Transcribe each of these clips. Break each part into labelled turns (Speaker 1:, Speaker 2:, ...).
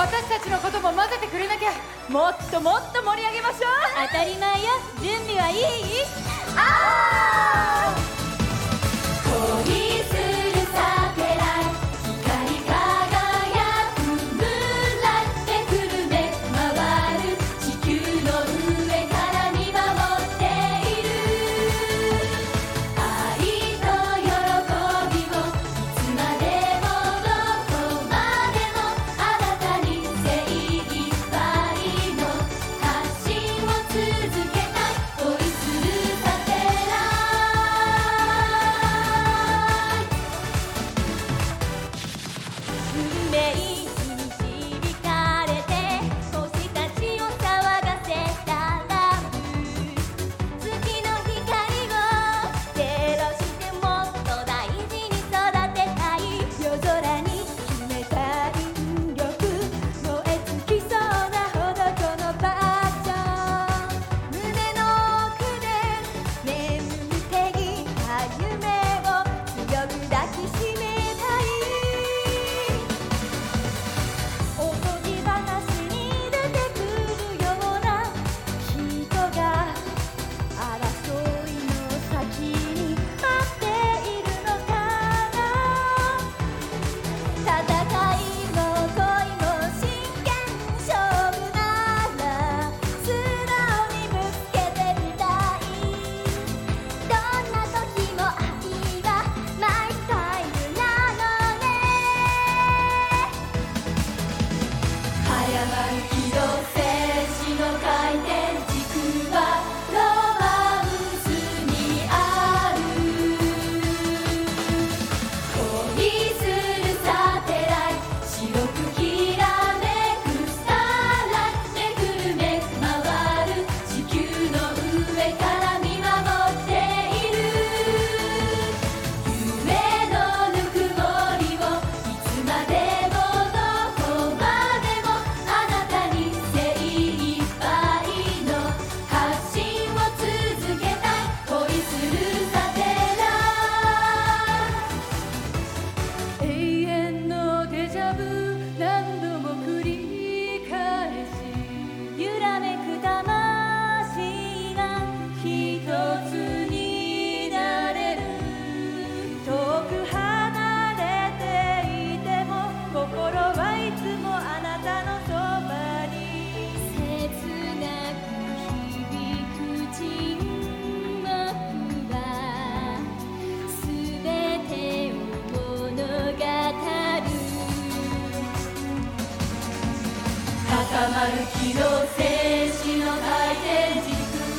Speaker 1: 私たちのことも混ぜてくれなきゃもっともっと盛り上げましょう。
Speaker 2: 当たり前よ。準備はいい？
Speaker 1: あ
Speaker 2: creí.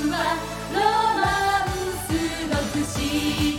Speaker 2: はロマンスの不思議。